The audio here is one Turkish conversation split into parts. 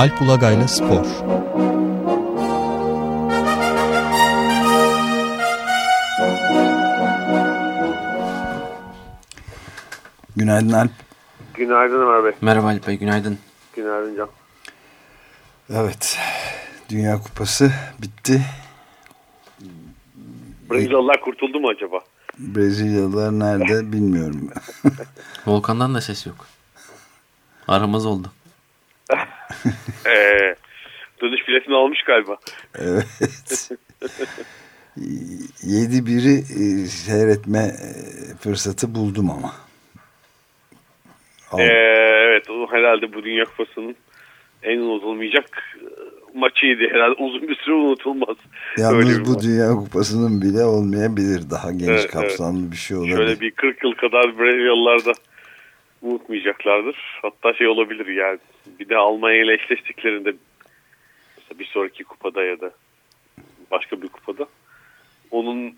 Alp Ulagay'la Spor Günaydın Alp. Günaydın Ömer Bey. Merhaba Alp Bey, günaydın. Günaydın Can. Evet, Dünya Kupası bitti. Brezilyalılar kurtuldu mu acaba? Brezilyalılar nerede bilmiyorum. Volkan'dan da ses yok. Aramız oldu. ee, dönüş biletini almış galiba. Evet. 7-1'i e, seyretme e, fırsatı buldum ama. Ee, evet o herhalde bu Dünya Kupası'nın en unutulmayacak e, maçıydı herhalde. Uzun bir süre unutulmaz. Yalnız bu maç. Dünya Kupası'nın bile olmayabilir. Daha geniş evet, kapsamlı evet. bir şey olabilir. Şöyle bir 40 yıl kadar Brezilyalılar da unutmayacaklardır. Hatta şey olabilir yani. Bir de Almanya ile eşleştiklerinde bir sonraki kupada ya da başka bir kupada onun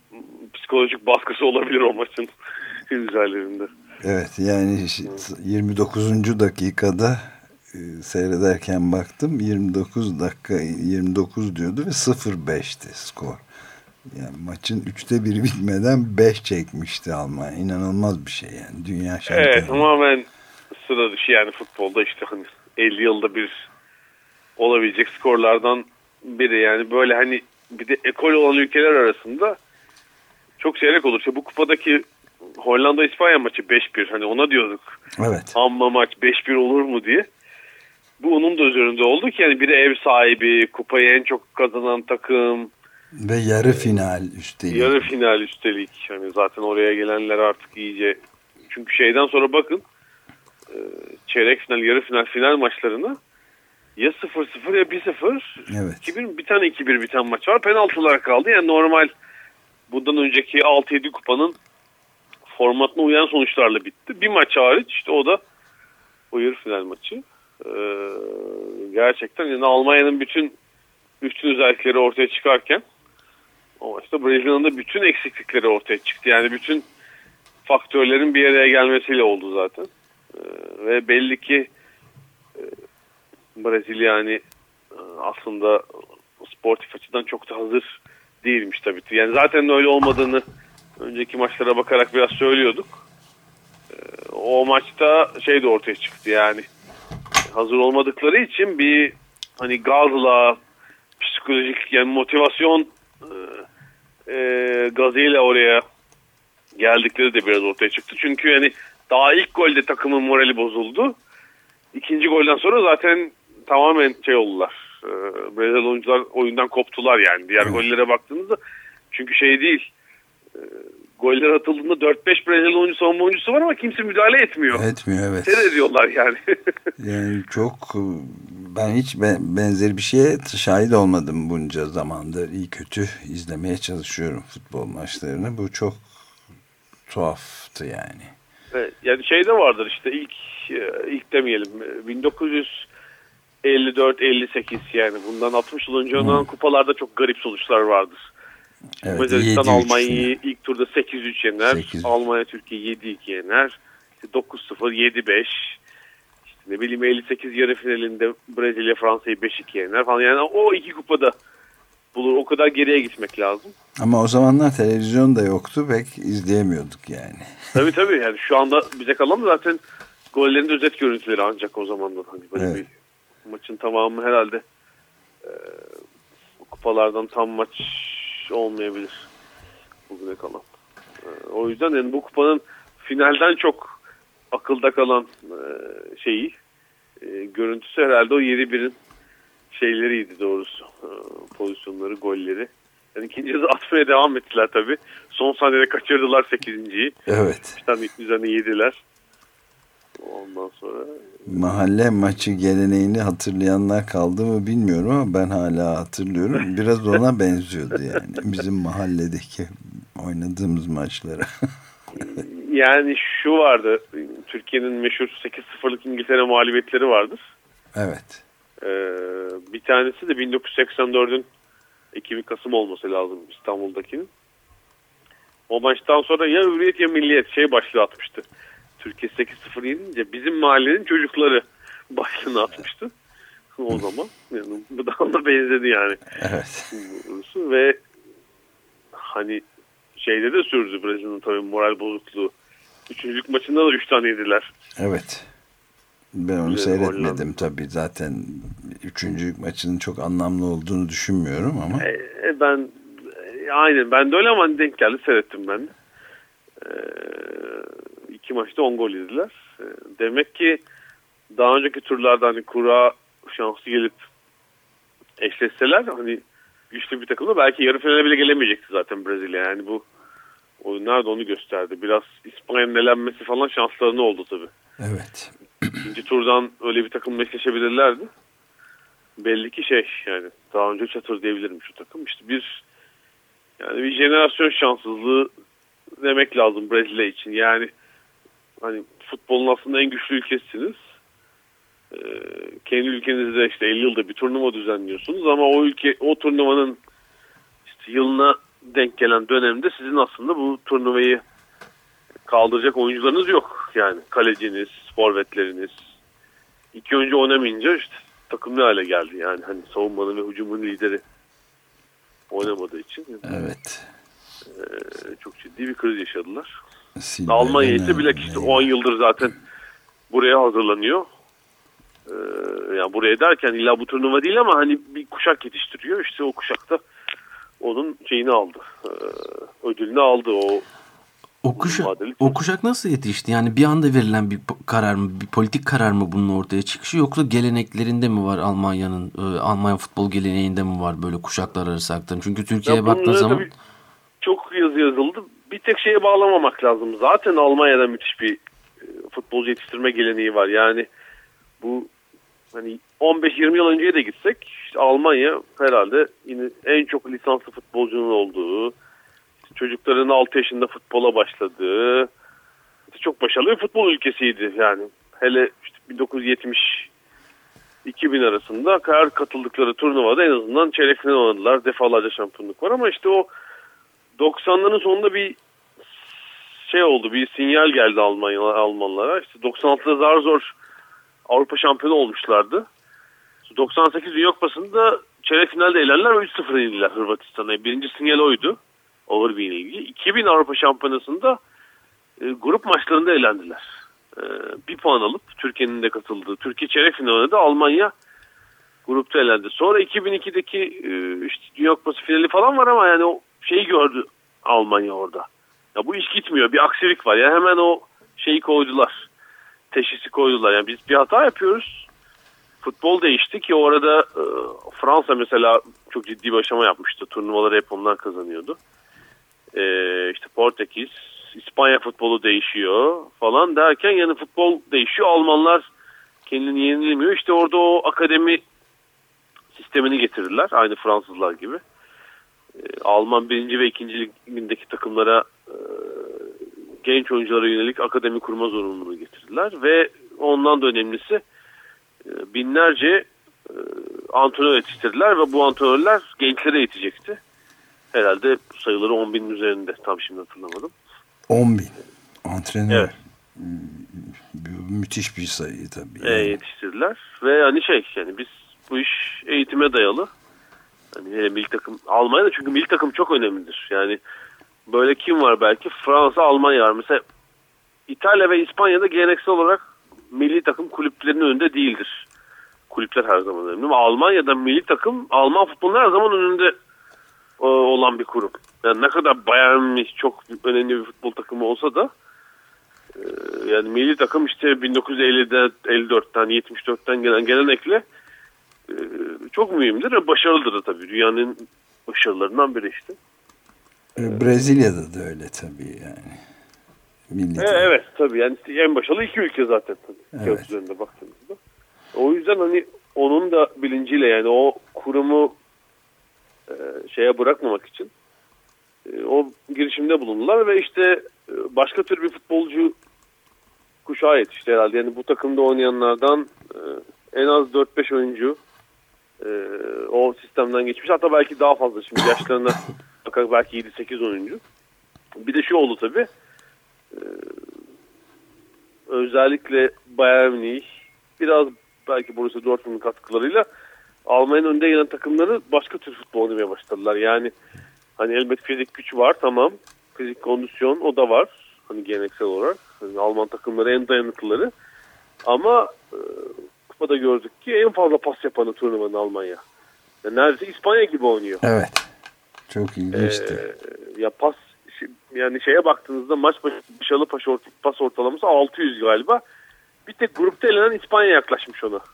psikolojik baskısı olabilir o maçın üzerlerinde. Evet yani 29. dakikada e, seyrederken baktım 29 dakika 29 diyordu ve 0-5'ti skor. Yani maçın üçte biri bitmeden 5 çekmişti Almanya. İnanılmaz bir şey yani. Dünya şampiyonu. Evet tamamen sıra dışı yani futbolda işte hani 50 yılda bir olabilecek skorlardan biri. Yani böyle hani bir de ekol olan ülkeler arasında çok seyrek olur. İşte bu kupadaki Hollanda-İspanya maçı 5-1 hani ona diyorduk. Evet. Amma maç 5-1 olur mu diye. Bu onun da üzerinde oldu ki yani biri ev sahibi, kupayı en çok kazanan takım. Ve yarı final üstelik. Yarı final üstelik. Hani zaten oraya gelenler artık iyice çünkü şeyden sonra bakın çeyrek final, yarı final, final maçlarını ya 0-0 ya 1-0. Evet. 2-1, bir tane 2-1 biten maç var. Penaltılar kaldı. Yani normal bundan önceki 6-7 kupanın formatına uyan sonuçlarla bitti. Bir maç hariç işte o da o yarı final maçı. Ee, gerçekten yani Almanya'nın bütün üstün özellikleri ortaya çıkarken o maçta Brezilya'nın da bütün eksiklikleri ortaya çıktı. Yani bütün faktörlerin bir araya gelmesiyle oldu zaten. Ee, ve belli ki e, Brezilya yani aslında sportif açıdan çok da hazır değilmiş tabii. Yani zaten öyle olmadığını önceki maçlara bakarak biraz söylüyorduk. O maçta şey de ortaya çıktı yani hazır olmadıkları için bir hani gazla psikolojik yani motivasyon e, gazıyla oraya geldikleri de biraz ortaya çıktı. Çünkü yani daha ilk golde takımın morali bozuldu. İkinci golden sonra zaten tamamen şey oldular. E, Brezilya oyuncular oyundan koptular yani. Diğer evet. gollere baktığınızda çünkü şey değil. E, goller atıldığında 4-5 Brezilya oyuncu savunma oyuncusu var ama kimse müdahale etmiyor. Etmiyor evet. Seyrediyorlar yani. yani çok ben hiç benzer bir şeye şahit olmadım bunca zamandır. İyi kötü izlemeye çalışıyorum futbol maçlarını. Bu çok tuhaftı yani. Evet, yani şey de vardır işte ilk ilk demeyelim 1954-58 yani bundan 60 yıl önce oynanan kupalarda çok garip sonuçlar vardır. Evet, Macaristan Almanya'yı ilk turda 8-3 yener. 8. Almanya Türkiye 7-2 yener. 9-0, 7-5. Ne bileyim 58 yarı finalinde Brezilya Fransa'yı 5-2 yener falan. Yani o iki kupada bulur. O kadar geriye gitmek lazım. Ama o zamanlar televizyon da yoktu. Pek izleyemiyorduk yani. Tabii tabii. Yani şu anda bize kalan zaten gollerin özet görüntüleri ancak o zamandan. Hani böyle evet. bir maçın tamamı herhalde e, kupalardan tam maç olmayabilir bugüne kalan. O yüzden yani bu kupanın finalden çok akılda kalan şeyi görüntüsü herhalde o 7-1'in şeyleriydi doğrusu. Pozisyonları, golleri. Yani ikinci hızı atmaya devam ettiler tabii. Son saniyede kaçırdılar 8.yi. Evet. Bir tane üzerine yediler. Ondan sonra... Mahalle maçı geleneğini hatırlayanlar kaldı mı bilmiyorum ama ben hala hatırlıyorum. Biraz ona benziyordu yani. Bizim mahalledeki oynadığımız maçlara. yani şu vardı. Türkiye'nin meşhur 8-0'lık İngiltere mağlubiyetleri vardır. Evet. Ee, bir tanesi de 1984'ün Ekim Kasım olması lazım İstanbul'dakinin. O maçtan sonra ya Hürriyet ya Milliyet şey başlığı atmıştı. Türkiye 8-0 yenince bizim mahallenin çocukları başlığını atmıştı. o zaman. Yani, bu da benzedi yani. Evet. Ve hani şeyde de sürdü Brezilya'nın tabii moral bozukluğu. Üçüncülük maçında da üç tane yediler. Evet. Ben onu Güzel, seyretmedim Hollanda. tabii. Zaten üçüncülük maçının çok anlamlı olduğunu düşünmüyorum ama. E, e, ben e, aynen ben de öyle ama denk geldi seyrettim ben. E, iki maçta 10 gol yediler. E, demek ki daha önceki turlarda hani kura şanslı gelip eşleşseler hani güçlü bir takımda belki yarı finale bile gelemeyecekti zaten Brezilya. Yani bu oyunlar da onu gösterdi. Biraz İspanya'nın elenmesi falan şanslarını oldu tabii. Evet. İkinci turdan öyle bir takımla eşleşebilirlerdi. Belli ki şey yani daha önce çatır diyebilirim şu takım. İşte bir yani bir jenerasyon şanssızlığı demek lazım Brezilya için. Yani hani futbolun aslında en güçlü ülkesiniz. Ee, kendi ülkenizde işte 50 yılda bir turnuva düzenliyorsunuz ama o ülke o turnuvanın işte yılına denk gelen dönemde sizin aslında bu turnuvayı kaldıracak oyuncularınız yok. Yani kaleciniz, forvetleriniz. İki oyuncu oynamayınca işte takım ne hale geldi yani hani savunmanın ve hücumun lideri oynamadığı için Evet. e, çok ciddi bir kriz yaşadılar. Almanya ise bile işte Neymar. 10 yıldır zaten buraya hazırlanıyor. Ee, yani buraya derken illa bu turnuva değil ama hani bir kuşak yetiştiriyor. İşte o kuşakta onun şeyini aldı. Ee, ödülünü aldı o O kuşak, Vadeli o kuşak nasıl yetişti? Yani bir anda verilen bir karar mı, bir politik karar mı bunun ortaya çıkışı yoksa geleneklerinde mi var Almanya'nın, e, Almanya futbol geleneğinde mi var böyle kuşaklar arası aktarım? Çünkü Türkiye'ye baktığın zaman çok yazı yazıldı. Bir tek şeye bağlamamak lazım. Zaten Almanya'da müthiş bir e, futbolcu yetiştirme geleneği var. Yani bu hani 15-20 yıl önceye de gitsek işte Almanya herhalde yine en çok lisanslı futbolcunun olduğu, çocukların 6 yaşında futbola başladığı, çok başarılı bir futbol ülkesiydi yani. Hele işte 1970 2000 arasında her katıldıkları turnuvada en azından çeyrek final oynadılar. Defalarca şampiyonluk var ama işte o 90'ların sonunda bir şey oldu. Bir sinyal geldi Almanya Almanlara. İşte 96'da zar zor Avrupa şampiyonu olmuşlardı. 98 Dünya Kupası'nda çeyrek finalde elenler ve 3-0 yenildiler Hırvatistan'a. Birinci sinyal oydu. Over ile ilgili. 2000 Avrupa Şampiyonası'nda e, grup maçlarında elendiler. E, bir puan alıp Türkiye'nin de katıldığı Türkiye çeyrek finalinde de Almanya grupta elendi. Sonra 2002'deki e, işte Dünya Kupası finali falan var ama yani o şeyi gördü Almanya orada. Ya bu iş gitmiyor. Bir aksilik var. Yani hemen o şeyi koydular. Teşhisi koydular. Yani biz bir hata yapıyoruz. Futbol değişti ki o arada e, Fransa mesela çok ciddi bir aşama yapmıştı. Turnuvaları hep onlar kazanıyordu. E, işte Portekiz, İspanya futbolu değişiyor falan derken yani futbol değişiyor. Almanlar kendini yenilemiyor. İşte orada o akademi sistemini getirdiler. Aynı Fransızlar gibi. E, Alman birinci ve ikinci ligindeki takımlara genç oyunculara yönelik akademi kurma zorunluluğu getirdiler. Ve ondan da önemlisi e, binlerce e, antrenör yetiştirdiler ve bu antrenörler gençlere yetecekti. Herhalde sayıları 10 binin üzerinde. Tam şimdi hatırlamadım. 10 bin antrenör. Evet. Müthiş bir sayı tabii. E, yani. yetiştirdiler. Ve hani şey yani biz bu iş eğitime dayalı. Hani hele milli takım Almanya'da çünkü milli takım çok önemlidir. Yani böyle kim var belki? Fransa, Almanya var. Mesela İtalya ve İspanya'da geleneksel olarak milli takım kulüplerinin önünde değildir. Kulüpler her zaman önemli. Ama Almanya'da milli takım Alman futbolunun her zaman önünde e, olan bir kurum. Yani ne kadar Bayern Münih çok önemli bir futbol takımı olsa da e, yani milli takım işte 1950'den 54'ten 74'ten gelen gelenekle e, çok mühimdir ve başarılıdır da tabii. Dünyanın başarılarından biri işte. E, Brezilya'da da öyle tabii yani. Milli E, evet tabii yani en başarılı iki ülke zaten tabii. Evet. Üzerinde baktığımızda. O yüzden hani onun da bilinciyle yani o kurumu e, şeye bırakmamak için e, o girişimde bulundular ve işte e, başka tür bir futbolcu kuşağı yetişti herhalde. Yani bu takımda oynayanlardan e, en az 4-5 oyuncu e, o sistemden geçmiş. Hatta belki daha fazla şimdi yaşlarına bakarak belki 7-8 oyuncu. Bir de şu oldu tabii. E, özellikle Bayern Münih biraz belki Borussia Dortmund'un katkılarıyla Almanya'nın önde gelen takımları başka tür futbol oynamaya başladılar. Yani hani elbet fizik güç var tamam. Fizik kondisyon o da var. Hani geleneksel olarak. Hani Alman takımları en dayanıklıları. Ama e, kupada gördük ki en fazla pas yapanı turnuvanın Almanya. Yani neredeyse İspanya gibi oynuyor. Evet. Çok ilginçti. Ee, ya pas yani şeye baktığınızda maç başarılı pas, ort pas ortalaması 600 galiba. Bir tek grupta elenen İspanya yaklaşmış ona. 3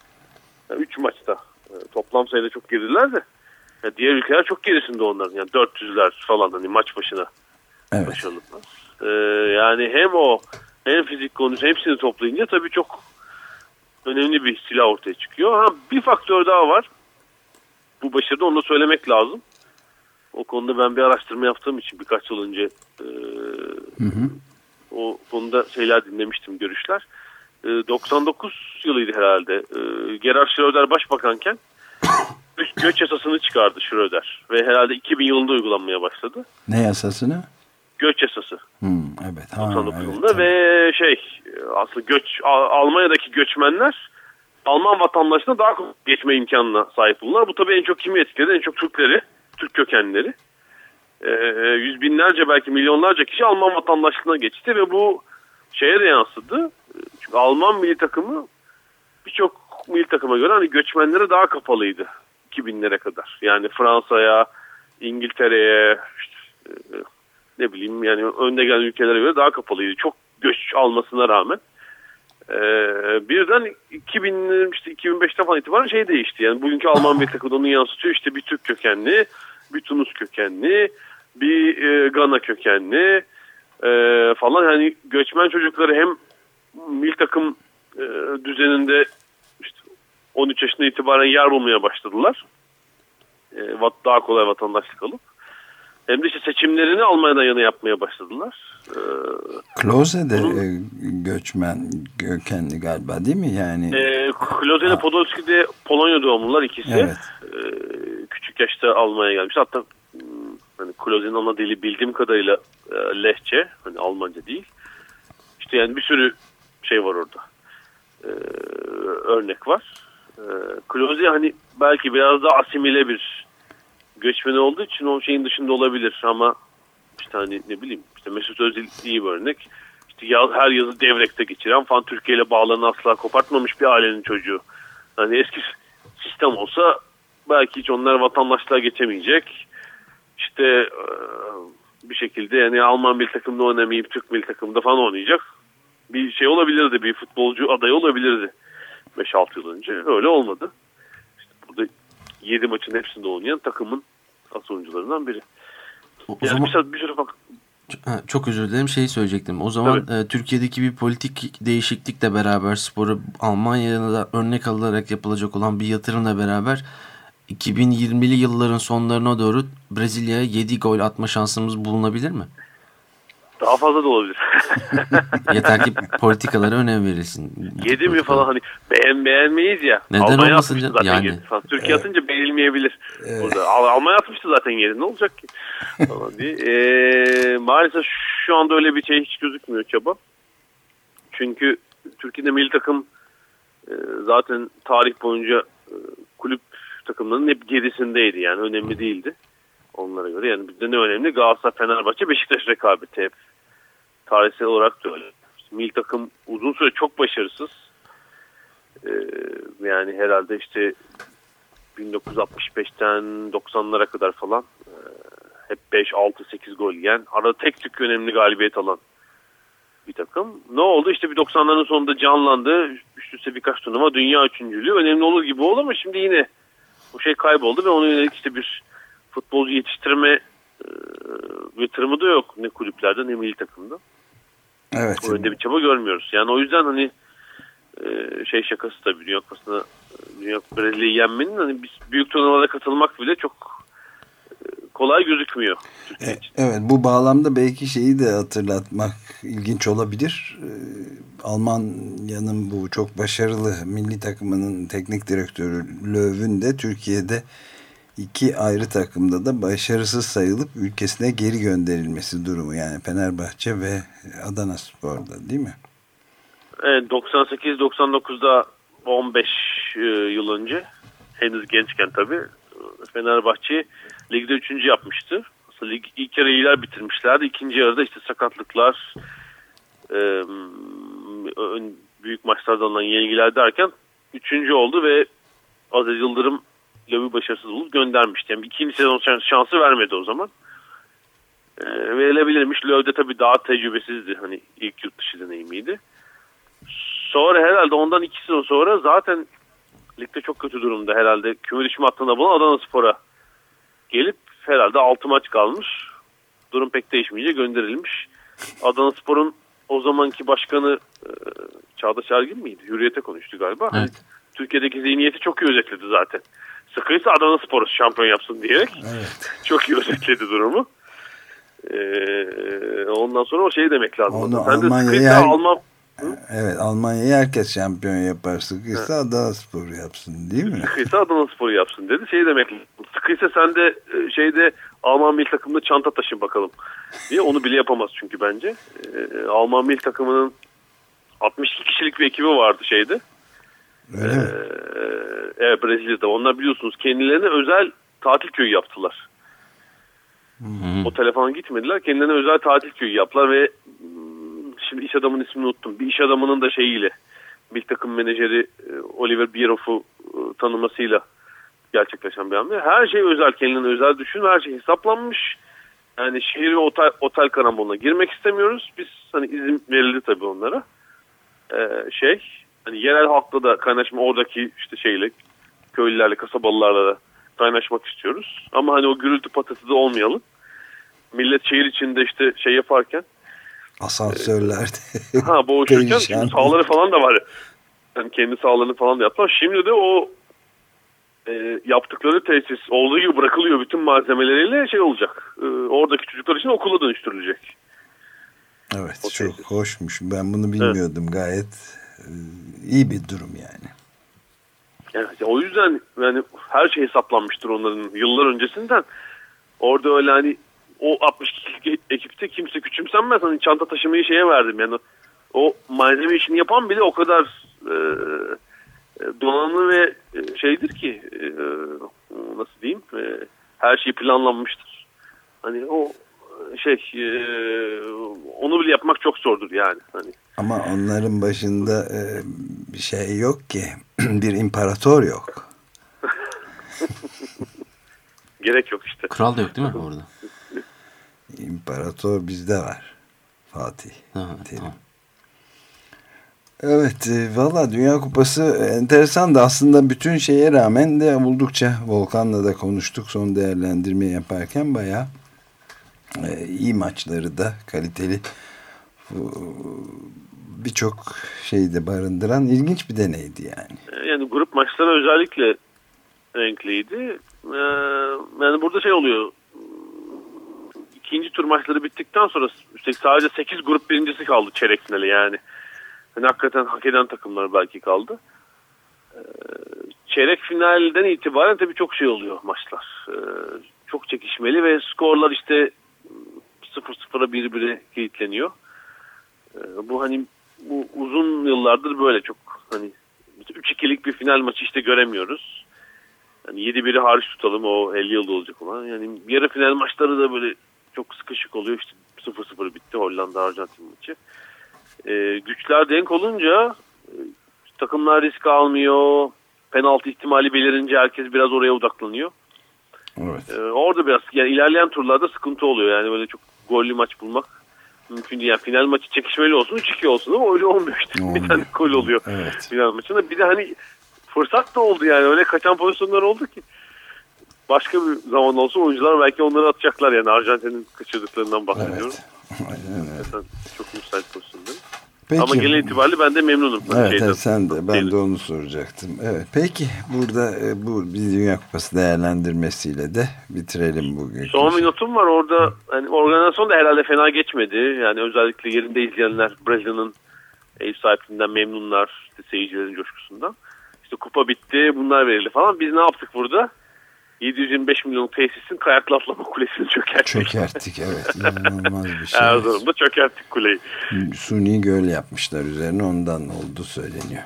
yani üç maçta. Yani toplam sayıda çok geriler de. Yani diğer ülkeler çok gerisinde onların. Yani 400'ler falan hani maç başına evet. başarılı. Ee, yani hem o hem fizik konusu hepsini toplayınca tabii çok önemli bir silah ortaya çıkıyor. Ha, bir faktör daha var. Bu başarıda onu söylemek lazım. O konuda ben bir araştırma yaptığım için birkaç yıl önce e, hı hı. o konuda şeyler dinlemiştim, görüşler. E, 99 yılıydı herhalde. E, Gerhard Schröder başbakanken göç yasasını çıkardı Schröder. Ve herhalde 2000 yılında uygulanmaya başladı. Ne yasasını? Göç yasası. Hmm, evet. Ha, 99 evet, yılında tabii. ve şey aslında göç Almanya'daki göçmenler Alman vatandaşına daha geçme imkanına sahip olurlar. Bu tabii en çok kimi etkiledi? En çok Türkleri, Türk kökenleri. E, yüz binlerce belki milyonlarca kişi Alman vatandaşlığına geçti ve bu şeye de yansıdı. Çünkü Alman milli takımı birçok milli takıma göre hani göçmenlere daha kapalıydı 2000'lere kadar. Yani Fransa'ya, İngiltere'ye, işte, ne bileyim yani önde gelen ülkelere göre daha kapalıydı. Çok göç almasına rağmen. Ee, birden 2000 işte 2005'ten falan itibaren şey değişti. Yani bugünkü Alman milli takımı onu yansıtıyor. İşte bir Türk kökenli, bir Tunus kökenli, bir e, Gana kökenli e, falan. Yani göçmen çocukları hem milli takım e, düzeninde işte 13 yaşında itibaren yer bulmaya başladılar. E, daha kolay vatandaşlık alıp hem de işte seçimlerini Almanya'dan yana yapmaya başladılar. Ee, Klose de bunun, göçmen kökenli galiba değil mi? yani? E, Klose ile Podolski de Polonya doğumlular ikisi. Evet. E, küçük yaşta Almanya'ya gelmiş. Hatta hani Klose'nin ana dili bildiğim kadarıyla e, Lehçe. Hani Almanca değil. İşte yani bir sürü şey var orada. E, örnek var. E, Klose hani belki biraz daha asimile bir göçmen olduğu için o şeyin dışında olabilir ama işte hani ne bileyim işte Mesut Özil iyi bir örnek. İşte yaz, her yazı devrekte geçiren falan Türkiye ile bağlarını asla kopartmamış bir ailenin çocuğu. Hani eski sistem olsa belki hiç onlar vatandaşlığa geçemeyecek. İşte bir şekilde yani Alman bir takımda oynamayıp Türk bir takımda falan oynayacak. Bir şey olabilirdi, bir futbolcu adayı olabilirdi 5-6 yıl önce. Öyle olmadı. İşte burada 7 maçın hepsinde oynayan takımın asıl oyuncularından biri. O, o yani zaman... bir, sürü bak çok özür dilerim şeyi söyleyecektim. O zaman e, Türkiye'deki bir politik değişiklikle beraber sporu Almanya'da örnek alınarak yapılacak olan bir yatırımla beraber 2020'li yılların sonlarına doğru Brezilya'ya 7 gol atma şansımız bulunabilir mi? Daha fazla da olabilir. Yeter ki politikalara önem verilsin. Yedi mi falan hani beğen beğenmeyiz ya. Neden Almanya olmasın zaten yani. Yedi. Türkiye evet. atınca beğenilmeyebilir. Evet. Burada. Almanya atmıştı zaten yedi. Ne olacak ki? Ee, maalesef şu anda öyle bir şey hiç gözükmüyor çaba. Çünkü Türkiye'de milli takım e, zaten tarih boyunca e, kulüp takımlarının hep gerisindeydi. Yani önemli değildi onlara göre. Yani bizde ne önemli? Galatasaray, Fenerbahçe, Beşiktaş rekabeti hep tarihsel olarak da öyle. İşte milli takım uzun süre çok başarısız. Ee, yani herhalde işte 1965'ten 90'lara kadar falan e, hep 5, 6, 8 gol yiyen arada tek tük önemli galibiyet alan bir takım. Ne oldu? İşte bir 90'ların sonunda canlandı. Üst üste birkaç turnuva dünya üçüncülüğü önemli olur gibi oldu ama şimdi yine bu şey kayboldu ve ona yönelik işte bir futbolcu yetiştirme e, yatırımı da yok ne kulüplerde ne milli takımda. Evet. O yönde bir çaba görmüyoruz. Yani o yüzden hani e, şey şakası tabii Dünya Kupası'na Dünya Brezilya'yı yenmenin hani biz büyük turnuvalara katılmak bile çok e, kolay gözükmüyor. E, evet bu bağlamda belki şeyi de hatırlatmak ilginç olabilir. E, Almanya'nın bu çok başarılı milli takımının teknik direktörü Löw'ün de Türkiye'de iki ayrı takımda da başarısız sayılıp ülkesine geri gönderilmesi durumu. Yani Fenerbahçe ve Adana Spor'da değil mi? Evet 98-99'da 15 e, yıl önce henüz gençken tabii Fenerbahçe ligde üçüncü yapmıştı. Aslında lig ilk yarı iyiler bitirmişlerdi. İkinci yarıda işte sakatlıklar e, büyük maçlardan alınan yenilgiler derken üçüncü oldu ve Aziz Yıldırım Löw'ü başarısız bulup göndermişti. Yani ikinci sezon şansı vermedi o zaman. E, verilebilirmiş. Löw de tabii daha tecrübesizdi. Hani ilk yurt dışı deneyimiydi. Sonra herhalde ondan iki sezon sonra zaten ligde çok kötü durumda herhalde. Küme düşme hattında bulan Adana Spor'a gelip herhalde 6 maç kalmış. Durum pek değişmeyince gönderilmiş. Adana Spor'un o zamanki başkanı e, Çağdaş Ergin miydi? Hürriyete konuştu galiba. Evet. Türkiye'deki zihniyeti çok iyi özetledi zaten. Sıkıysa Adana Spor'u şampiyon yapsın diyerek. Evet. Çok iyi özetledi durumu. Ee, ondan sonra o şeyi demek lazım. Onu Sen de Almanya'ya sıkıysa her- Evet Almanya'yı herkes şampiyon yapar. Sıkıysa Adana Spor yapsın değil mi? sıkıysa Adana Spor'u yapsın dedi. Şey demek sıkıysa sen de e, şeyde Alman milli takımında çanta taşın bakalım diye onu bile yapamaz çünkü bence. Ee, Alman milli takımının 62 kişilik bir ekibi vardı şeyde. Öyle mi? Ee, evet Brezilya'da. Onlar biliyorsunuz kendilerine özel tatil köyü yaptılar. O telefona gitmediler. Kendilerine özel tatil köyü yaptılar ve şimdi iş adamının ismini unuttum. Bir iş adamının da şeyiyle bir takım menajeri e, Oliver Bierhoff'u e, tanımasıyla gerçekleşen bir hamle. Her şey özel, kendilerine özel düşün. Her şey hesaplanmış. Yani şehir ve otel, otel karamboluna girmek istemiyoruz. Biz hani izin verildi tabii onlara. Ee, şey hani yerel halkla da kaynaşma oradaki işte şeyle köylülerle kasabalılarla da kaynaşmak istiyoruz. Ama hani o gürültü patası da olmayalım. Millet şehir içinde işte şey yaparken Asansörlerde. ha boğuşurken şimdi sahaları falan da var. Yani kendi sahalarını falan da yaptılar. Şimdi de o e, yaptıkları tesis olduğu gibi bırakılıyor bütün malzemeleriyle şey olacak. E, oradaki çocuklar için okula dönüştürülecek. Evet O çok tesis. hoşmuş. Ben bunu bilmiyordum. Gayet e, iyi bir durum yani. Evet, o yüzden yani her şey hesaplanmıştır onların yıllar öncesinden. Orada öyle hani o 60 kişilik ekipte kimse küçümsenmez. Hani çanta taşımayı şeye verdim yani. O malzeme işini yapan bile o kadar e, e, donanımlı ve e, şeydir ki e, nasıl diyeyim e, her şey planlanmıştır. Hani o e, şey e, onu bile yapmak çok zordur yani. Hani Ama onların başında e, bir şey yok ki. bir imparator yok. gerek yok işte. Kral da yok değil mi orada? İmparator bizde var. Fatih. Ha, Terim. tamam. Evet e, valla Dünya Kupası enteresan da aslında bütün şeye rağmen de oldukça Volkan'la da konuştuk son değerlendirme yaparken bayağı e, iyi maçları da kaliteli e, birçok şeyde barındıran ilginç bir deneydi yani. yani grup maçları özellikle renkliydi. Ee, yani burada şey oluyor. İkinci tur maçları bittikten sonra sadece 8 grup birincisi kaldı çeyrek finali yani. Hani hakikaten hak eden takımlar belki kaldı. Ee, çeyrek finalden itibaren tabii çok şey oluyor maçlar. Ee, çok çekişmeli ve skorlar işte 0-0'a 1-1'e kilitleniyor. Ee, bu hani bu uzun yıllardır böyle çok hani 3-2'lik bir final maçı işte göremiyoruz. Yani 7-1'i hariç tutalım o 50 yılda olacak olan. Yani yarı final maçları da böyle çok sıkışık oluyor. İşte 0-0 bitti Hollanda Arjantin maçı. Ee, güçler denk olunca e, takımlar risk almıyor. Penaltı ihtimali belirince herkes biraz oraya odaklanıyor. Evet. Ee, orada biraz yani ilerleyen turlarda sıkıntı oluyor. Yani böyle çok gollü maç bulmak mümkün değil. Yani final maçı çekişmeli olsun 3-2 olsun ama öyle olmuyor işte. Olmuyor. Bir tane gol oluyor Evet. final maçında. Bir de hani fırsat da oldu yani. Öyle kaçan pozisyonlar oldu ki. Başka bir zaman olsa oyuncular belki onları atacaklar yani. Arjantin'in kaçırdıklarından bahsediyorum. Evet. Aynen öyle. Zaten çok müsait pozisyonlar. Peki. Ama genel itibariyle ben de memnunum. Evet, şeyden. evet, sen de ben de onu soracaktım. Evet peki burada e, bu bir Dünya Kupası değerlendirmesiyle de bitirelim bugün. Son bir notum var orada. Hani organizasyon da herhalde fena geçmedi. Yani özellikle yerinde izleyenler Brezilya'nın ev sahipliğinden memnunlar. İşte seyircilerin coşkusundan. İşte kupa bitti bunlar verildi falan. Biz ne yaptık burada? 725 milyon tesisin kayaklı atlama kulesini çökerttik. Çökerttik evet inanılmaz bir şey. Erzurum'da çökerttik kuleyi. Suni göl yapmışlar üzerine ondan oldu söyleniyor.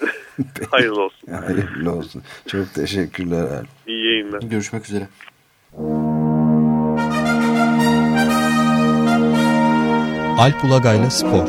Hayırlı olsun. Hayırlı olsun. Çok teşekkürler Alp. İyi yayınlar. Görüşmek üzere. Alp Ulagay'la Spor